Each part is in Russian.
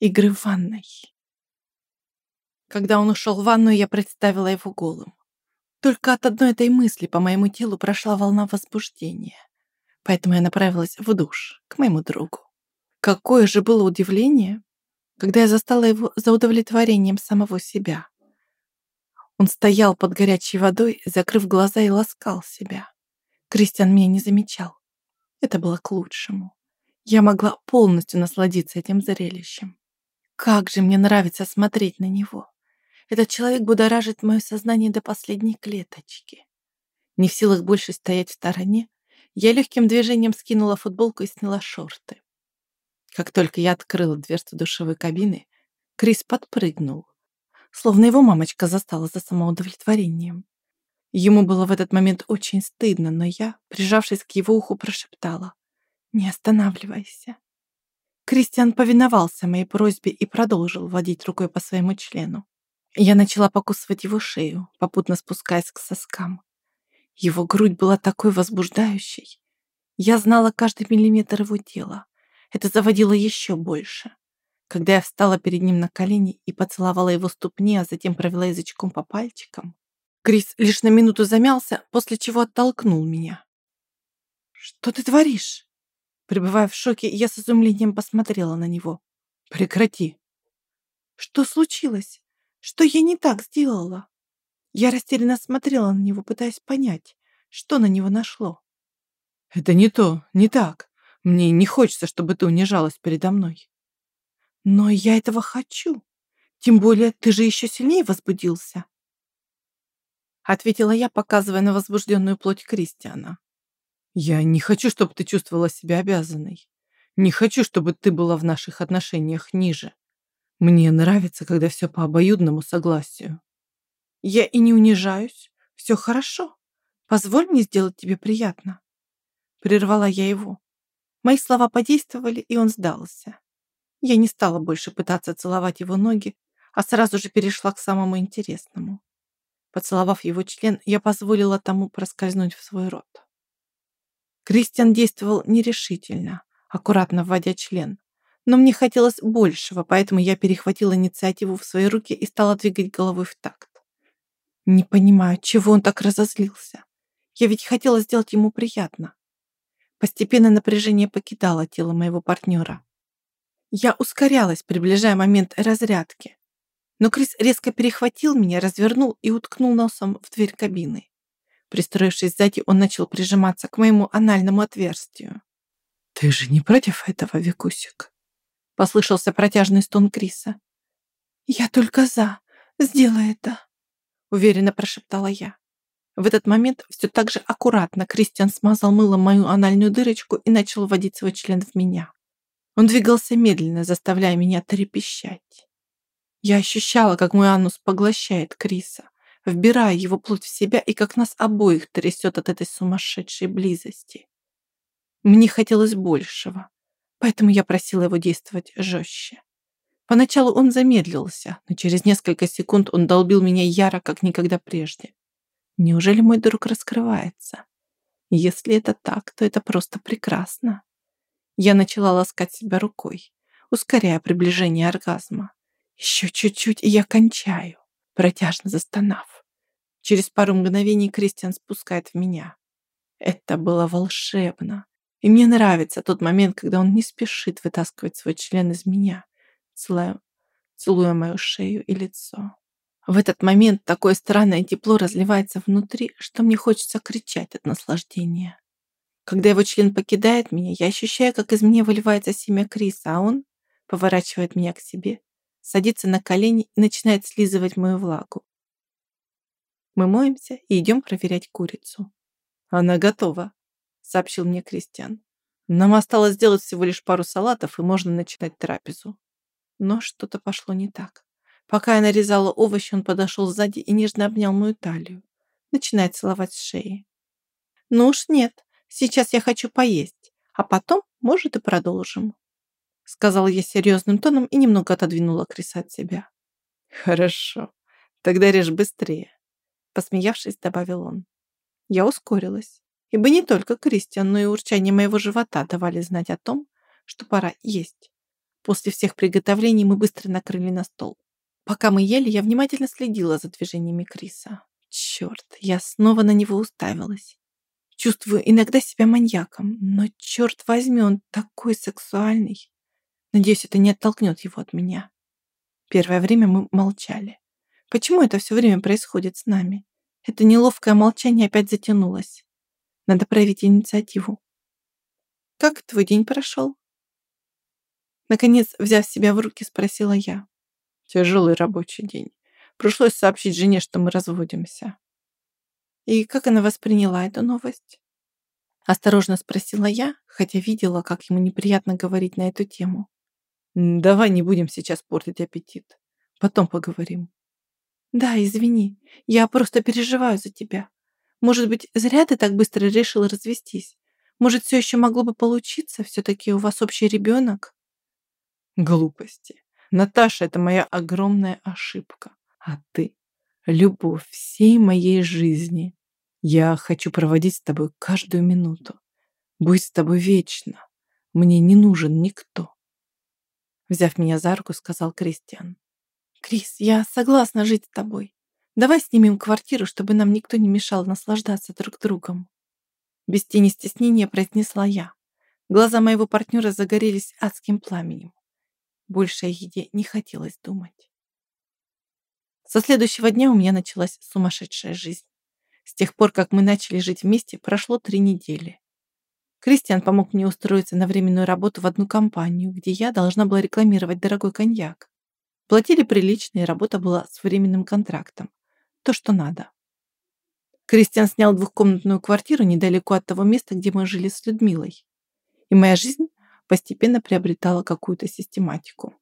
игры в ванной. Когда он ушел в ванную, я представила его голым. Только от одной этой мысли по моему телу прошла волна возбуждения. Поэтому я направилась в душ к моему другу. Какое же было удивление, когда я застала его за удовлетворением самого себя. Он стоял под горячей водой, закрыв глаза и ласкал себя. Кристиан меня не замечал. Это было к лучшему. Я могла полностью насладиться этим зрелищем. Как же мне нравится смотреть на него. Этот человек будоражит мое сознание до последней клеточки. Не в силах больше стоять в стороне, я легким движением скинула футболку и сняла шорты. Как только я открыла дверцу душевой кабины, Крис подпрыгнул, словно его мамочка застала за самоудовлетворением. Ему было в этот момент очень стыдно, но я, прижавшись к его уху, прошептала «Не останавливайся». Кристиан повиновался моей просьбе и продолжил водить рукой по своему члену. Я начала покусывать его шею, попутно спускаясь к соскам. Его грудь была такой возбуждающей. Я знала каждый миллиметр его тела. Это заводило еще больше. Когда я встала перед ним на колени и поцеловала его ступни, а затем провела язычком по пальчикам, Крис лишь на минуту замялся, после чего оттолкнул меня. «Что ты творишь?» Пребывая в шоке, я с изумлением посмотрела на него. «Прекрати!» «Что случилось? Что я не так сделала?» Я растерянно смотрела на него, пытаясь понять, что на него нашло. «Это не то, не так. Мне не хочется, чтобы ты унижалась передо мной». «Но я этого хочу. Тем более ты же еще сильнее возбудился». Ответила я, показывая на возбужденную плоть Кристиана. «Я не хочу, чтобы ты чувствовала себя обязанной. Не хочу, чтобы ты была в наших отношениях ниже. Мне нравится, когда все по обоюдному согласию». Я и не унижаюсь. Все хорошо. Позволь мне сделать тебе приятно. Прервала я его. Мои слова подействовали, и он сдался. Я не стала больше пытаться целовать его ноги, а сразу же перешла к самому интересному. Поцеловав его член, я позволила тому проскользнуть в свой рот. Кристиан действовал нерешительно, аккуратно вводя член. Но мне хотелось большего, поэтому я перехватила инициативу в свои руки и стала двигать головой в такт. Не понимаю, чего он так разозлился. Я ведь хотела сделать ему приятно. Постепенно напряжение покидало тело моего партнера. Я ускорялась, приближая момент разрядки. Но Крис резко перехватил меня, развернул и уткнул носом в дверь кабины. Пристроившись сзади, он начал прижиматься к моему анальному отверстию. «Ты же не против этого, Викусик?» Послышался протяжный стон Криса. «Я только за. Сделай это!» уверенно прошептала я. В этот момент все так же аккуратно Кристиан смазал мылом мою анальную дырочку и начал вводить свой член в меня. Он двигался медленно, заставляя меня трепещать. Я ощущала, как мой анус поглощает Криса, вбирая его плоть в себя и как нас обоих трясет от этой сумасшедшей близости. Мне хотелось большего, поэтому я просила его действовать жестче. Поначалу он замедлился, но через несколько секунд он долбил меня яро, как никогда прежде. Неужели мой друг раскрывается? Если это так, то это просто прекрасно. Я начала ласкать себя рукой, ускоряя приближение оргазма. Еще чуть-чуть, и я кончаю, протяжно застонав. Через пару мгновений Кристиан спускает в меня. Это было волшебно. И мне нравится тот момент, когда он не спешит вытаскивать свой член из меня, целуя, целуя мою шею и лицо. В этот момент такое странное тепло разливается внутри, что мне хочется кричать от наслаждения. Когда его член покидает меня, я ощущаю, как из меня выливается семя Криса, а он поворачивает меня к себе, садится на колени и начинает слизывать мою влагу. Мы моемся и идем проверять курицу. «Она готова», — сообщил мне Кристиан. «Нам осталось сделать всего лишь пару салатов, и можно начинать трапезу». Но что-то пошло не так. Пока я нарезала овощи, он подошел сзади и нежно обнял мою талию. Начинает целовать с шеи. «Ну уж нет, сейчас я хочу поесть, а потом, может, и продолжим», сказала я серьезным тоном и немного отодвинула Криса от себя. «Хорошо, тогда режь быстрее», посмеявшись, добавил он. Я ускорилась, ибо не только Кристиан, но и урчание моего живота давали знать о том, что пора есть. После всех приготовлений мы быстро накрыли на стол. Пока мы ели, я внимательно следила за движениями Криса. Черт, я снова на него уставилась. Чувствую иногда себя маньяком, но черт возьми, он такой сексуальный. Надеюсь, это не оттолкнет его от меня. Первое время мы молчали. Почему это все время происходит с нами? Это неловкое молчание опять затянулось. Надо проявить инициативу. «Как твой день прошел?» Наконец, взяв себя в руки, спросила я. Тяжелый рабочий день. Пришлось сообщить жене, что мы разводимся. И как она восприняла эту новость? Осторожно спросила я, хотя видела, как ему неприятно говорить на эту тему. Давай не будем сейчас портить аппетит. Потом поговорим. Да, извини, я просто переживаю за тебя. Может быть, зря ты так быстро решил развестись? Может, все еще могло бы получиться? Все-таки у вас общий ребенок? Глупости. Наташа — это моя огромная ошибка. А ты — любовь всей моей жизни. Я хочу проводить с тобой каждую минуту. Быть с тобой вечно. Мне не нужен никто. Взяв меня за руку, сказал Кристиан. Крис, я согласна жить с тобой. Давай снимем квартиру, чтобы нам никто не мешал наслаждаться друг другом. Без тени стеснения произнесла я. Глаза моего партнера загорелись адским пламенем. Больше о еде не хотелось думать. Со следующего дня у меня началась сумасшедшая жизнь. С тех пор, как мы начали жить вместе, прошло три недели. Кристиан помог мне устроиться на временную работу в одну компанию, где я должна была рекламировать дорогой коньяк. Платили прилично, и работа была с временным контрактом. То, что надо. Кристиан снял двухкомнатную квартиру недалеко от того места, где мы жили с Людмилой. И моя жизнь постепенно приобретала какую-то систематику.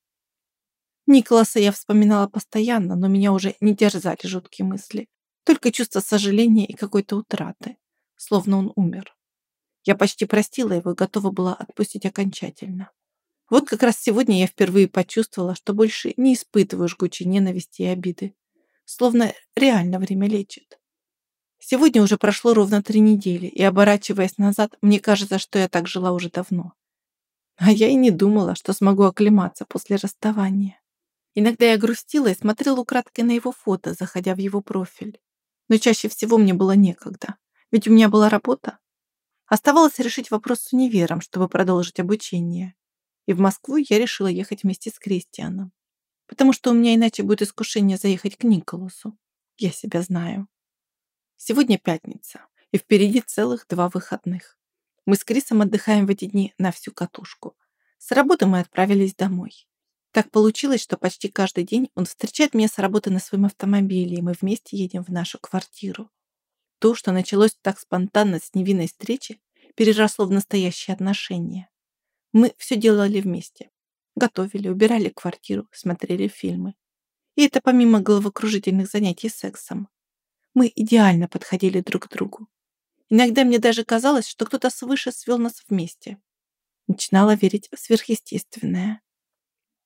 Николаса я вспоминала постоянно, но меня уже не терзали жуткие мысли, только чувство сожаления и какой-то утраты, словно он умер. Я почти простила его и готова была отпустить окончательно. Вот как раз сегодня я впервые почувствовала, что больше не испытываю жгучей ненависти и обиды. Словно реально время лечит. Сегодня уже прошло ровно три недели, и, оборачиваясь назад, мне кажется, что я так жила уже давно. А я и не думала, что смогу оклематься после расставания. Иногда я грустила и смотрела украдкой на его фото, заходя в его профиль. Но чаще всего мне было некогда, ведь у меня была работа. Оставалось решить вопрос с универом, чтобы продолжить обучение. И в Москву я решила ехать вместе с Кристианом. Потому что у меня иначе будет искушение заехать к Николасу. Я себя знаю. Сегодня пятница, и впереди целых два выходных. Мы с Крисом отдыхаем в эти дни на всю катушку. С работы мы отправились домой. Так получилось, что почти каждый день он встречает меня с работы на своем автомобиле, и мы вместе едем в нашу квартиру. То, что началось так спонтанно с невинной встречи, переросло в настоящие отношения. Мы все делали вместе. Готовили, убирали квартиру, смотрели фильмы. И это помимо головокружительных занятий сексом. Мы идеально подходили друг к другу. Иногда мне даже казалось, что кто-то свыше свел нас вместе. Начинала верить в сверхъестественное.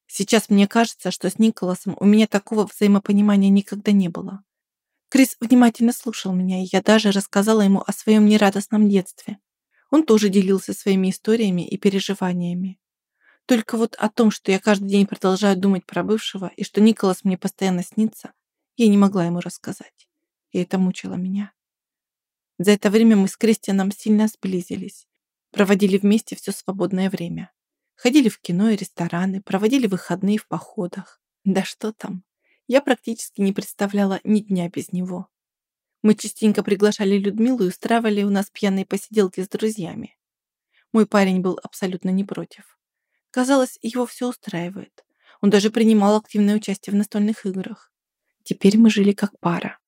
Сейчас мне кажется, что с Николасом у меня такого взаимопонимания никогда не было. Крис внимательно слушал меня, и я даже рассказала ему о своем нерадостном детстве. Он тоже делился своими историями и переживаниями. Только вот о том, что я каждый день продолжаю думать про бывшего и что Николас мне постоянно снится, я не могла ему рассказать. И это мучило меня. За это время мы с Кристианом сильно сблизились. Проводили вместе все свободное время. Ходили в кино и рестораны, проводили выходные в походах. Да что там, я практически не представляла ни дня без него. Мы частенько приглашали Людмилу и устраивали у нас пьяные посиделки с друзьями. Мой парень был абсолютно не против. Казалось, его все устраивает. Он даже принимал активное участие в настольных играх. Теперь мы жили как пара.